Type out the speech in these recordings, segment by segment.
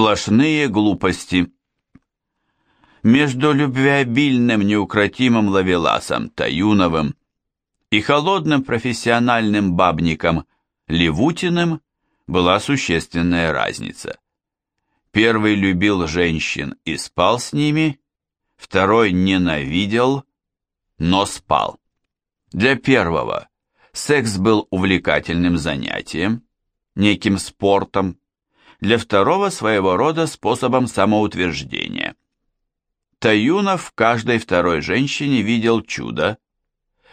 Сплошные глупости. Между любвеобильным неукротимым лавеласом Таюновым и холодным профессиональным бабником Левутиным была существенная разница. Первый любил женщин и спал с ними, второй ненавидел, но спал. Для первого секс был увлекательным занятием, неким спортом, для второго своего рода способом самоутверждения. Таюнов в каждой второй женщине видел чудо.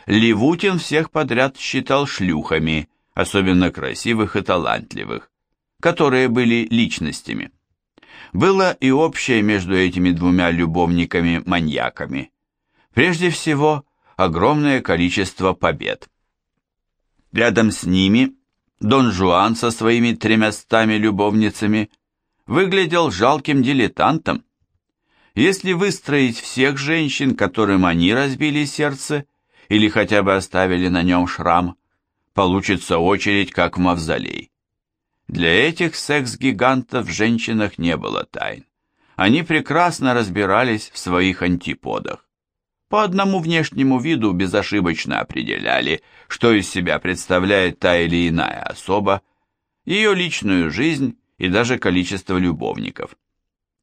Левутин всех подряд считал шлюхами, особенно красивых и талантливых, которые были личностями. Было и общее между этими двумя любовниками-маньяками. Прежде всего, огромное количество побед. Рядом с ними Дон Жуан со своими тремястами любовницами выглядел жалким дилетантом. Если выстроить всех женщин, которым они разбили сердце, или хотя бы оставили на нем шрам, получится очередь, как в мавзолей. Для этих секс-гигантов в женщинах не было тайн. Они прекрасно разбирались в своих антиподах. По одному внешнему виду безошибочно определяли, что из себя представляет та или иная особа, ее личную жизнь и даже количество любовников.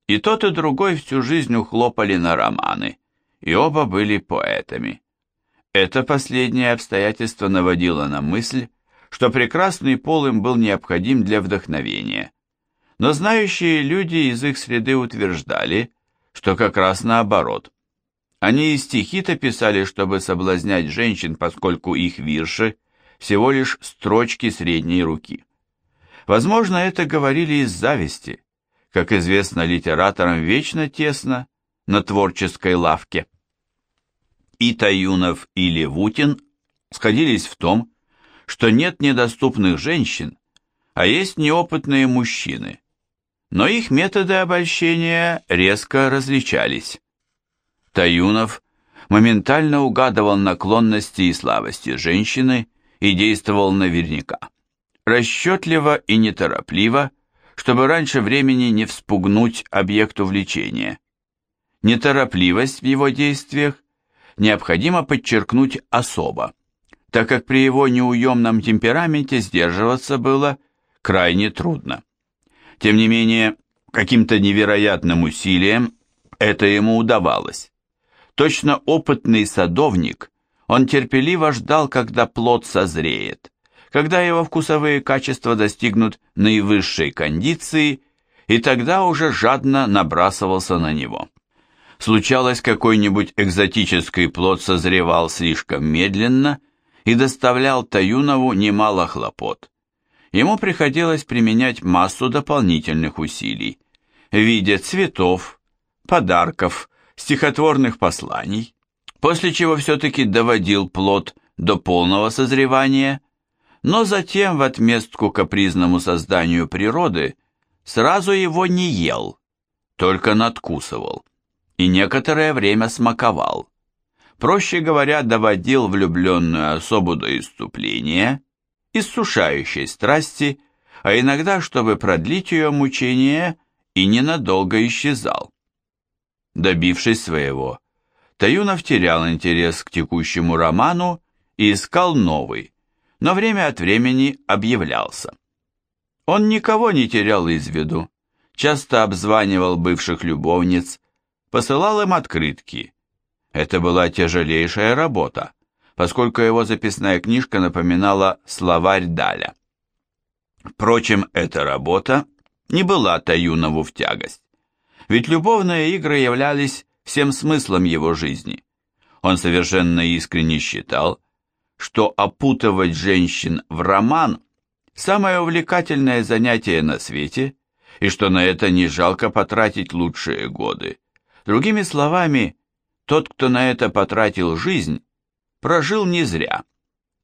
И тот и другой всю жизнь ухлопали на романы, и оба были поэтами. Это последнее обстоятельство наводило на мысль, что прекрасный пол им был необходим для вдохновения. Но знающие люди из их среды утверждали, что как раз наоборот. Они и стихи-то писали, чтобы соблазнять женщин, поскольку их вирши всего лишь строчки средней руки. Возможно, это говорили из зависти. Как известно, литераторам вечно тесно на творческой лавке. И Таюнов, и Левутин сходились в том, что нет недоступных женщин, а есть неопытные мужчины. Но их методы обольщения резко различались. Таюнов моментально угадывал наклонности и слабости женщины и действовал наверняка. Расчетливо и неторопливо, чтобы раньше времени не вспугнуть объект увлечения. Неторопливость в его действиях необходимо подчеркнуть особо, так как при его неуемном темпераменте сдерживаться было крайне трудно. Тем не менее, каким-то невероятным усилием это ему удавалось. Точно опытный садовник, он терпеливо ждал, когда плод созреет, когда его вкусовые качества достигнут наивысшей кондиции, и тогда уже жадно набрасывался на него. Случалось, какой-нибудь экзотический плод созревал слишком медленно и доставлял Таюнову немало хлопот. Ему приходилось применять массу дополнительных усилий в виде цветов, подарков, стихотворных посланий, после чего все-таки доводил плод до полного созревания, но затем в отместку капризному созданию природы сразу его не ел, только надкусывал и некоторое время смаковал. Проще говоря, доводил влюбленную особу до иступления, иссушающей страсти, а иногда, чтобы продлить ее мучение, и ненадолго исчезал. Добившись своего, Таюнов терял интерес к текущему роману и искал новый, но время от времени объявлялся. Он никого не терял из виду, часто обзванивал бывших любовниц, посылал им открытки. Это была тяжелейшая работа, поскольку его записная книжка напоминала словарь Даля. Впрочем, эта работа не была Таюнову в тягость. Ведь любовные игры являлись всем смыслом его жизни. Он совершенно искренне считал, что опутывать женщин в роман – самое увлекательное занятие на свете, и что на это не жалко потратить лучшие годы. Другими словами, тот, кто на это потратил жизнь, прожил не зря,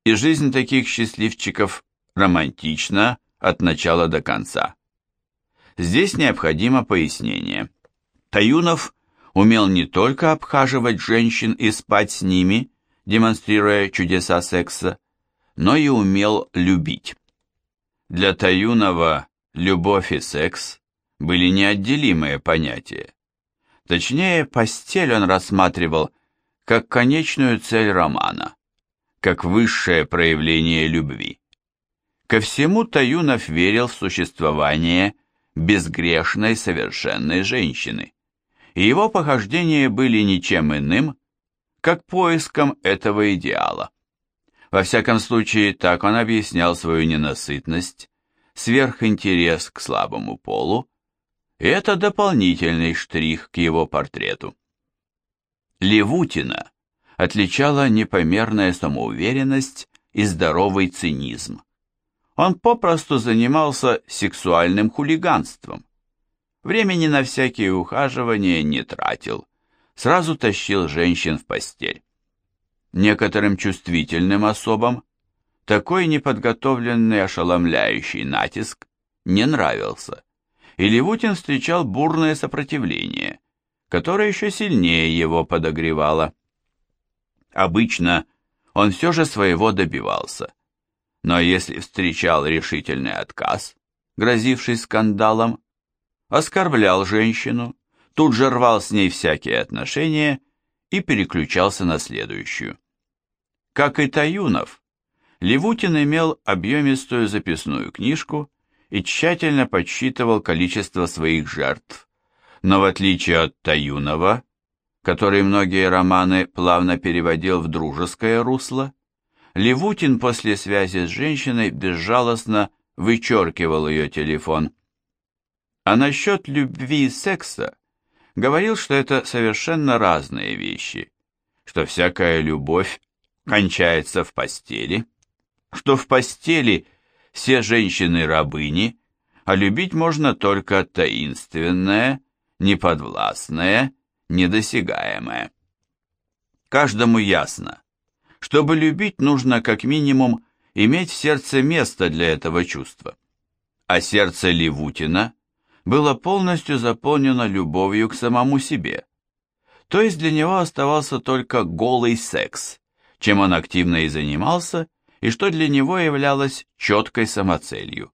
и жизнь таких счастливчиков романтична от начала до конца. Здесь необходимо пояснение. Таюнов умел не только обхаживать женщин и спать с ними, демонстрируя чудеса секса, но и умел любить. Для Таюнова любовь и секс были неотделимые понятия. Точнее, постель он рассматривал как конечную цель романа, как высшее проявление любви. Ко всему Таюнов верил в существование безгрешной совершенной женщины, и его похождения были ничем иным, как поиском этого идеала. Во всяком случае, так он объяснял свою ненасытность, сверхинтерес к слабому полу, и это дополнительный штрих к его портрету. Левутина отличала непомерная самоуверенность и здоровый цинизм. Он попросту занимался сексуальным хулиганством. Времени на всякие ухаживания не тратил, сразу тащил женщин в постель. Некоторым чувствительным особам такой неподготовленный ошеломляющий натиск не нравился, и Левутин встречал бурное сопротивление, которое еще сильнее его подогревало. Обычно он все же своего добивался, но если встречал решительный отказ, грозивший скандалом, оскорблял женщину, тут же рвал с ней всякие отношения и переключался на следующую. Как и Таюнов, Левутин имел объемистую записную книжку и тщательно подсчитывал количество своих жертв, но в отличие от Таюнова, который многие романы плавно переводил в дружеское русло, Левутин после связи с женщиной безжалостно вычеркивал ее телефон. А насчет любви и секса говорил, что это совершенно разные вещи, что всякая любовь кончается в постели, что в постели все женщины рабыни, а любить можно только таинственное, неподвластное, недосягаемое. Каждому ясно, чтобы любить, нужно как минимум иметь в сердце место для этого чувства. А сердце Левутина было полностью заполнено любовью к самому себе. То есть для него оставался только голый секс, чем он активно и занимался, и что для него являлось четкой самоцелью.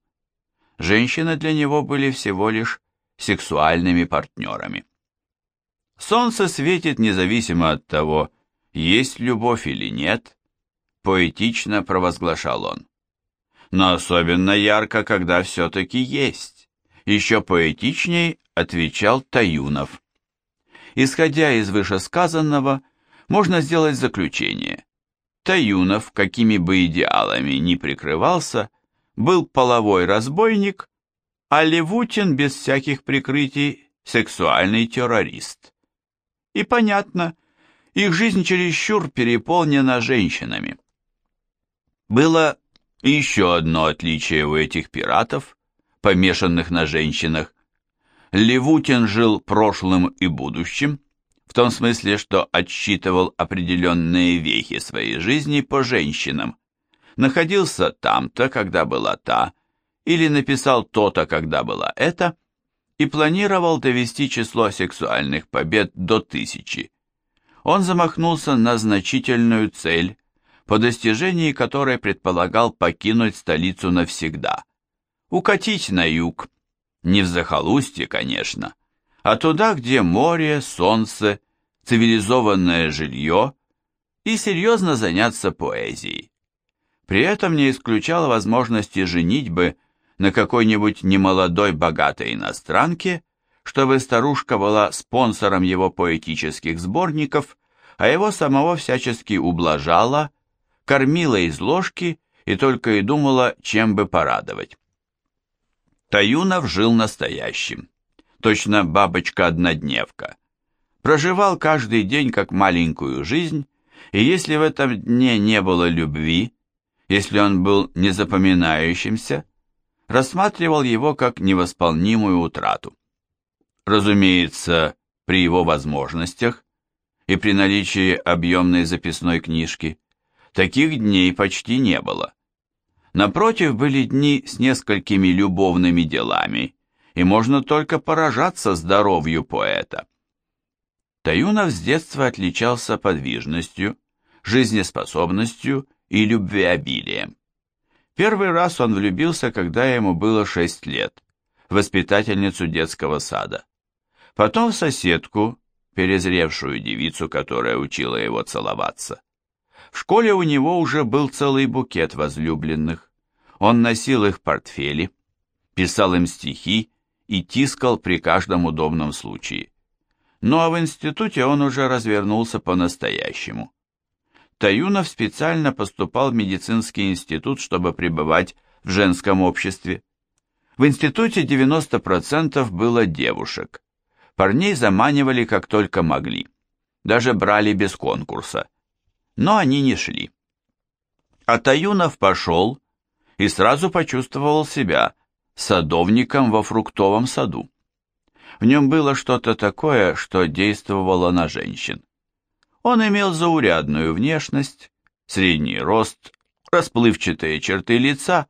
Женщины для него были всего лишь сексуальными партнерами. Солнце светит независимо от того, есть любовь или нет, поэтично провозглашал он. Но особенно ярко, когда все-таки есть. Еще поэтичней отвечал Таюнов. Исходя из вышесказанного, можно сделать заключение. Таюнов, какими бы идеалами ни прикрывался, был половой разбойник, а Левутин без всяких прикрытий сексуальный террорист. И понятно, их жизнь чересчур переполнена женщинами. Было еще одно отличие у этих пиратов, помешанных на женщинах. Левутин жил прошлым и будущим, в том смысле, что отсчитывал определенные вехи своей жизни по женщинам. Находился там-то, когда была та, или написал то-то, когда была это, и планировал довести число сексуальных побед до тысячи он замахнулся на значительную цель, по достижении которой предполагал покинуть столицу навсегда. Укатить на юг, не в захолустье, конечно, а туда, где море, солнце, цивилизованное жилье, и серьезно заняться поэзией. При этом не исключал возможности женитьбы на какой-нибудь немолодой богатой иностранке, чтобы старушка была спонсором его поэтических сборников, а его самого всячески ублажала, кормила из ложки и только и думала, чем бы порадовать. Таюнов жил настоящим, точно бабочка-однодневка. Проживал каждый день как маленькую жизнь, и если в этом дне не было любви, если он был незапоминающимся, рассматривал его как невосполнимую утрату. Разумеется, при его возможностях и при наличии объемной записной книжки таких дней почти не было. Напротив, были дни с несколькими любовными делами, и можно только поражаться здоровью поэта. Таюнов с детства отличался подвижностью, жизнеспособностью и любвеобилием. Первый раз он влюбился, когда ему было шесть лет, воспитательницу детского сада. Потом соседку, перезревшую девицу, которая учила его целоваться. В школе у него уже был целый букет возлюбленных. Он носил их в портфеле, писал им стихи и тискал при каждом удобном случае. Ну а в институте он уже развернулся по-настоящему. Таюнов специально поступал в медицинский институт, чтобы пребывать в женском обществе. В институте 90% было девушек. Парней заманивали как только могли. Даже брали без конкурса. Но они не шли. А Таюнов пошел и сразу почувствовал себя садовником во фруктовом саду. В нем было что-то такое, что действовало на женщин. Он имел заурядную внешность, средний рост, расплывчатые черты лица,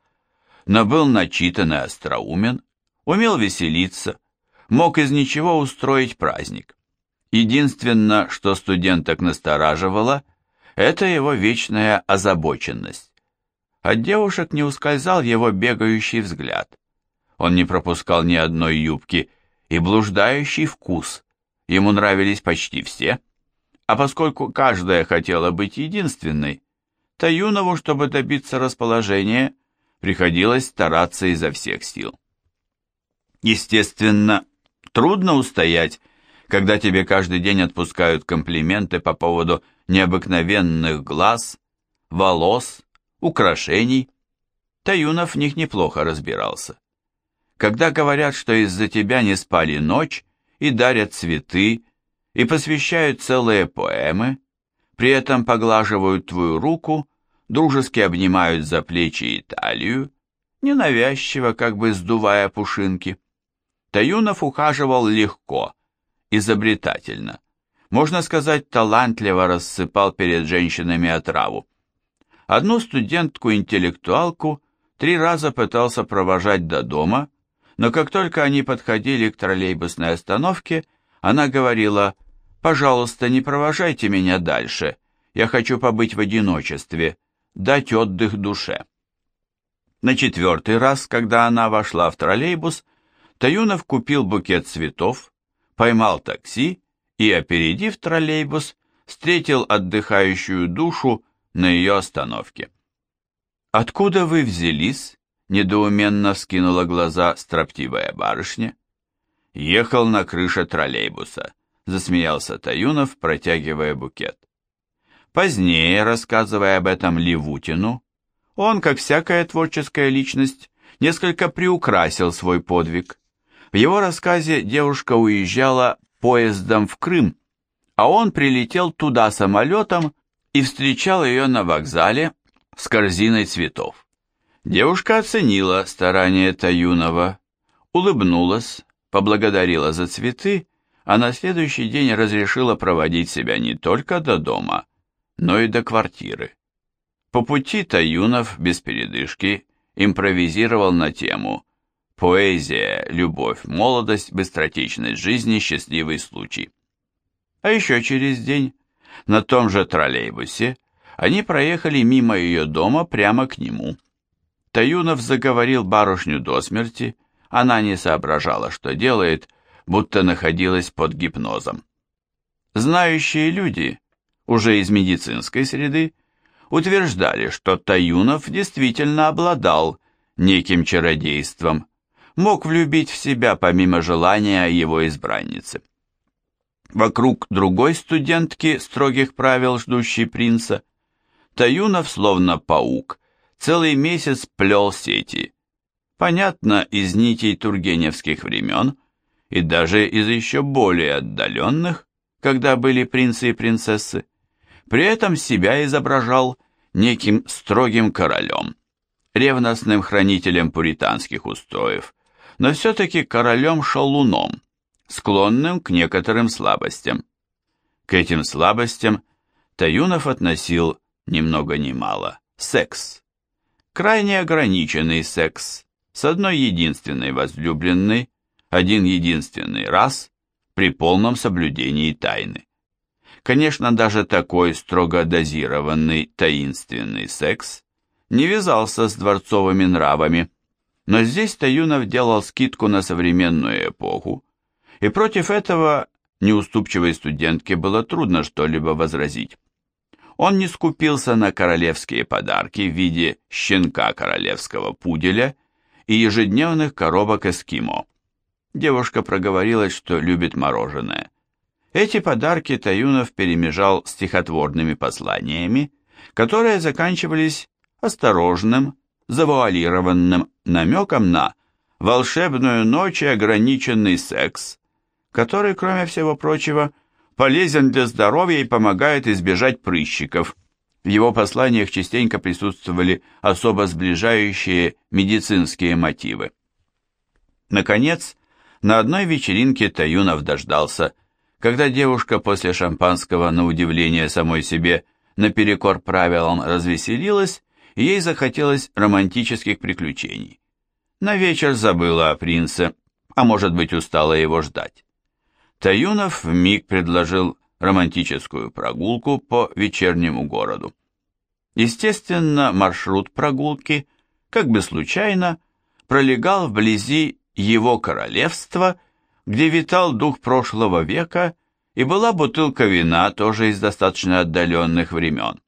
но был начитан и остроумен, умел веселиться, мог из ничего устроить праздник. Единственное, что студенток настораживало, это его вечная озабоченность. От девушек не ускользал его бегающий взгляд. Он не пропускал ни одной юбки, и блуждающий вкус. Ему нравились почти все, а поскольку каждая хотела быть единственной, то Юнову, чтобы добиться расположения, приходилось стараться изо всех сил. Естественно, трудно устоять, когда тебе каждый день отпускают комплименты по поводу необыкновенных глаз, волос, украшений. Таюнов в них неплохо разбирался. Когда говорят, что из-за тебя не спали ночь, и дарят цветы, и посвящают целые поэмы, при этом поглаживают твою руку, дружески обнимают за плечи и талию, ненавязчиво, как бы сдувая пушинки. Таюнов ухаживал легко, изобретательно. Можно сказать, талантливо рассыпал перед женщинами отраву. Одну студентку-интеллектуалку три раза пытался провожать до дома, но как только они подходили к троллейбусной остановке, она говорила «Пожалуйста, не провожайте меня дальше, я хочу побыть в одиночестве, дать отдых душе». На четвертый раз, когда она вошла в троллейбус, Таюнов купил букет цветов, поймал такси и, опередив троллейбус, встретил отдыхающую душу на ее остановке. «Откуда вы взялись?» недоуменно вскинула глаза строптивая барышня. Ехал на крыше троллейбуса, засмеялся Таюнов, протягивая букет. Позднее, рассказывая об этом Левутину, он, как всякая творческая личность, несколько приукрасил свой подвиг. В его рассказе девушка уезжала поездом в Крым, а он прилетел туда самолетом и встречал ее на вокзале с корзиной цветов. Девушка оценила старания Таюнова, улыбнулась, поблагодарила за цветы, а на следующий день разрешила проводить себя не только до дома, но и до квартиры. По пути Таюнов без передышки импровизировал на тему «Поэзия, любовь, молодость, быстротечность жизни, счастливый случай». А еще через день, на том же троллейбусе, они проехали мимо ее дома прямо к нему – Таюнов заговорил барышню до смерти, она не соображала, что делает, будто находилась под гипнозом. Знающие люди, уже из медицинской среды, утверждали, что Таюнов действительно обладал неким чародейством, мог влюбить в себя помимо желания его избранницы. Вокруг другой студентки строгих правил, ждущей принца, Таюнов, словно паук, целый месяц плел сети. Понятно, из нитей тургеневских времен и даже из еще более отдаленных, когда были принцы и принцессы. При этом себя изображал неким строгим королем, ревностным хранителем пуританских устоев, но все-таки королем-шалуном, склонным к некоторым слабостям. К этим слабостям Таюнов относил ни много ни мало секс крайне ограниченный секс с одной единственной возлюбленной, один единственный раз, при полном соблюдении тайны. Конечно, даже такой строго дозированный таинственный секс не вязался с дворцовыми нравами, Но здесь Таюнов делал скидку на современную эпоху, и против этого неуступчивой студентке было трудно что-либо возразить. Он не скупился на королевские подарки в виде щенка королевского пуделя и ежедневных коробок эскимо. Девушка проговорилась, что любит мороженое. Эти подарки Таюнов перемежал стихотворными посланиями, которые заканчивались осторожным, завуалированным намеком на волшебную ночь и ограниченный секс, который, кроме всего прочего, полезен для здоровья и помогает избежать прыщиков. В его посланиях частенько присутствовали особо сближающие медицинские мотивы. Наконец, на одной вечеринке Таюнов дождался, когда девушка после шампанского, на удивление самой себе, наперекор правилам развеселилась, ей захотелось романтических приключений. На вечер забыла о принце, а может быть устала его ждать. Таюнов вмиг предложил романтическую прогулку по вечернему городу. Естественно, маршрут прогулки, как бы случайно, пролегал вблизи его королевства, где витал дух прошлого века и была бутылка вина, тоже из достаточно отдаленных времен.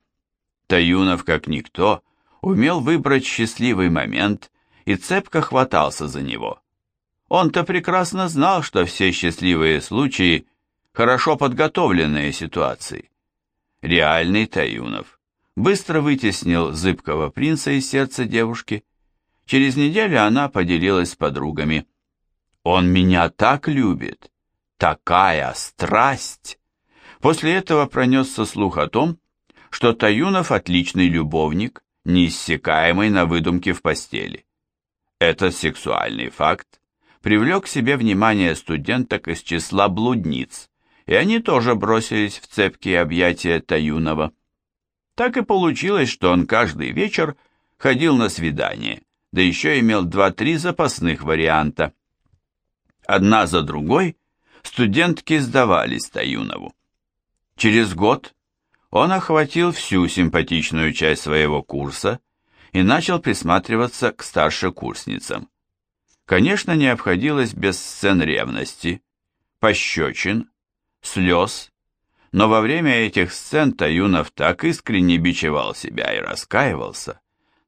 Таюнов, как никто, умел выбрать счастливый момент и цепко хватался за него. Он-то прекрасно знал, что все счастливые случаи – хорошо подготовленные ситуации. Реальный Таюнов быстро вытеснил зыбкого принца из сердца девушки. Через неделю она поделилась с подругами. «Он меня так любит! Такая страсть!» После этого пронесся слух о том, что Таюнов отличный любовник, неиссякаемый на выдумке в постели. Этот сексуальный факт привлек к себе внимание студенток из числа блудниц, и они тоже бросились в цепкие объятия Таюнова. Так и получилось, что он каждый вечер ходил на свидание, да еще имел два-три запасных варианта. Одна за другой студентки сдавались Таюнову. Через год он охватил всю симпатичную часть своего курса и начал присматриваться к старшекурсницам. Конечно, не обходилось без сцен ревности, пощечин, слез, но во время этих сцен Таюнов так искренне бичевал себя и раскаивался,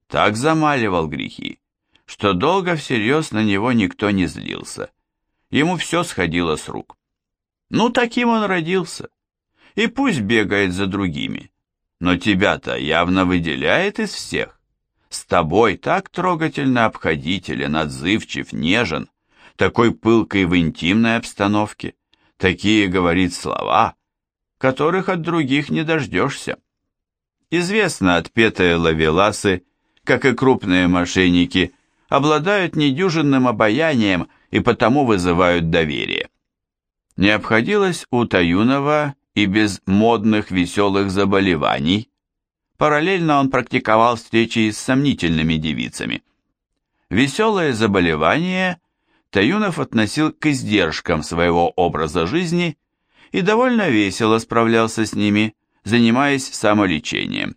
так замаливал грехи, что долго всерьез на него никто не злился. Ему все сходило с рук. Ну, таким он родился. И пусть бегает за другими, но тебя-то явно выделяет из всех. С тобой так трогательно обходителен, отзывчив, нежен, такой пылкой в интимной обстановке, такие говорит слова, которых от других не дождешься. Известно, отпетые лавеласы, как и крупные мошенники, обладают недюжинным обаянием и потому вызывают доверие. Не обходилось у Таюнова и без модных веселых заболеваний, Параллельно он практиковал встречи с сомнительными девицами. Веселое заболевание Таюнов относил к издержкам своего образа жизни и довольно весело справлялся с ними, занимаясь самолечением.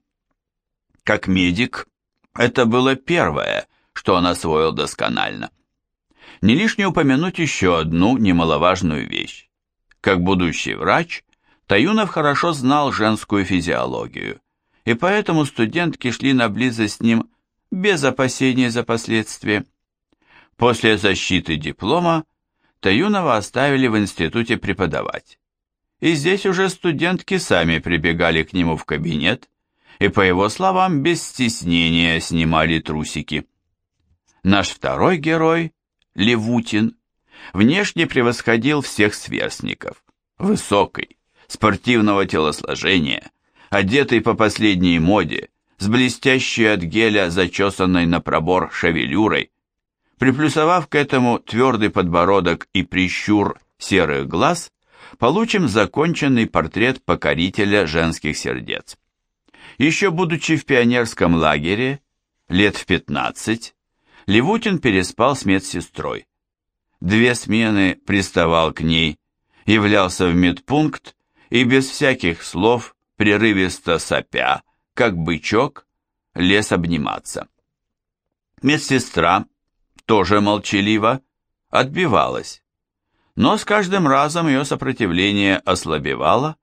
Как медик, это было первое, что он освоил досконально. Не лишне упомянуть еще одну немаловажную вещь. Как будущий врач, Таюнов хорошо знал женскую физиологию и поэтому студентки шли на близость с ним без опасений за последствия. После защиты диплома Таюнова оставили в институте преподавать. И здесь уже студентки сами прибегали к нему в кабинет и, по его словам, без стеснения снимали трусики. Наш второй герой, Левутин, внешне превосходил всех сверстников. Высокий, спортивного телосложения, одетый по последней моде, с блестящей от геля зачесанной на пробор шевелюрой, приплюсовав к этому твердый подбородок и прищур серых глаз, получим законченный портрет покорителя женских сердец. Еще будучи в пионерском лагере, лет в 15, Левутин переспал с медсестрой. Две смены приставал к ней, являлся в медпункт и без всяких слов прерывисто сопя, как бычок, лез обниматься. Медсестра, тоже молчаливо, отбивалась. Но с каждым разом ее сопротивление ослабевало,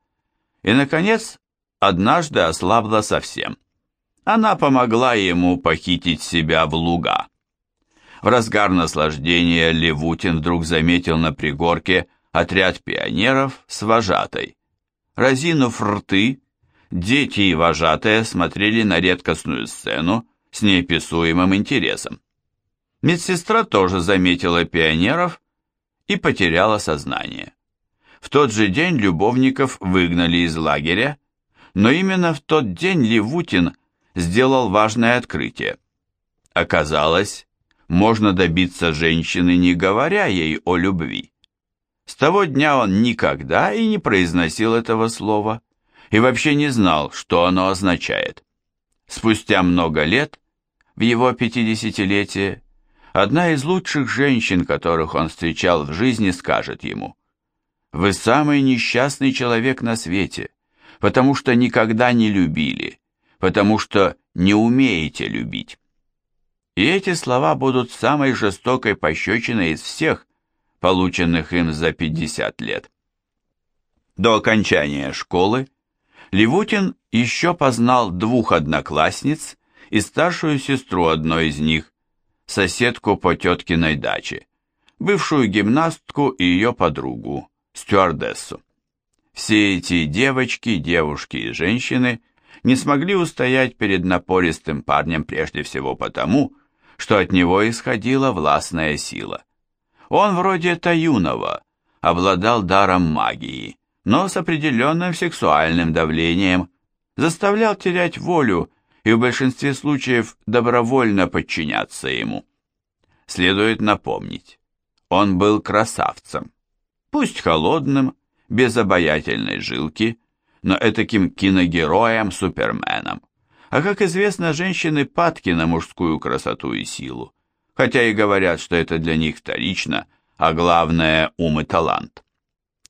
и, наконец, однажды ослабло совсем. Она помогла ему похитить себя в луга. В разгар наслаждения Левутин вдруг заметил на пригорке отряд пионеров с вожатой. Разинув рты, дети и вожатая смотрели на редкостную сцену с неописуемым интересом. Медсестра тоже заметила пионеров и потеряла сознание. В тот же день любовников выгнали из лагеря, но именно в тот день Левутин сделал важное открытие. Оказалось, можно добиться женщины, не говоря ей о любви. С того дня он никогда и не произносил этого слова, и вообще не знал, что оно означает. Спустя много лет, в его пятидесятилетие, одна из лучших женщин, которых он встречал в жизни, скажет ему, «Вы самый несчастный человек на свете, потому что никогда не любили, потому что не умеете любить». И эти слова будут самой жестокой пощечиной из всех, полученных им за 50 лет. До окончания школы Левутин еще познал двух одноклассниц и старшую сестру одной из них, соседку по теткиной даче, бывшую гимнастку и ее подругу, стюардессу. Все эти девочки, девушки и женщины не смогли устоять перед напористым парнем прежде всего потому, что от него исходила властная сила. Он вроде Таюнова, обладал даром магии, но с определенным сексуальным давлением, заставлял терять волю и в большинстве случаев добровольно подчиняться ему. Следует напомнить, он был красавцем, пусть холодным, без обаятельной жилки, но этаким киногероем-суперменом. А как известно, женщины падки на мужскую красоту и силу, хотя и говорят, что это для них вторично, а главное – ум и талант.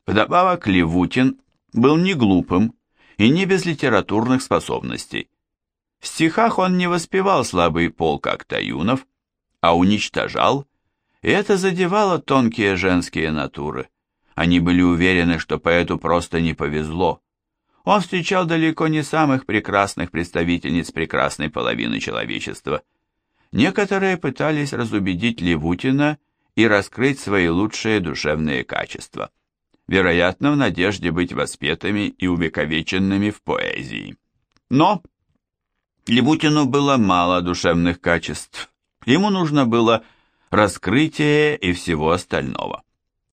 Вдобавок Левутин был не глупым и не без литературных способностей. В стихах он не воспевал слабый пол, как Таюнов, а уничтожал, и это задевало тонкие женские натуры. Они были уверены, что поэту просто не повезло, он встречал далеко не самых прекрасных представительниц прекрасной половины человечества. Некоторые пытались разубедить Левутина и раскрыть свои лучшие душевные качества, вероятно, в надежде быть воспетыми и увековеченными в поэзии. Но Левутину было мало душевных качеств. Ему нужно было раскрытие и всего остального.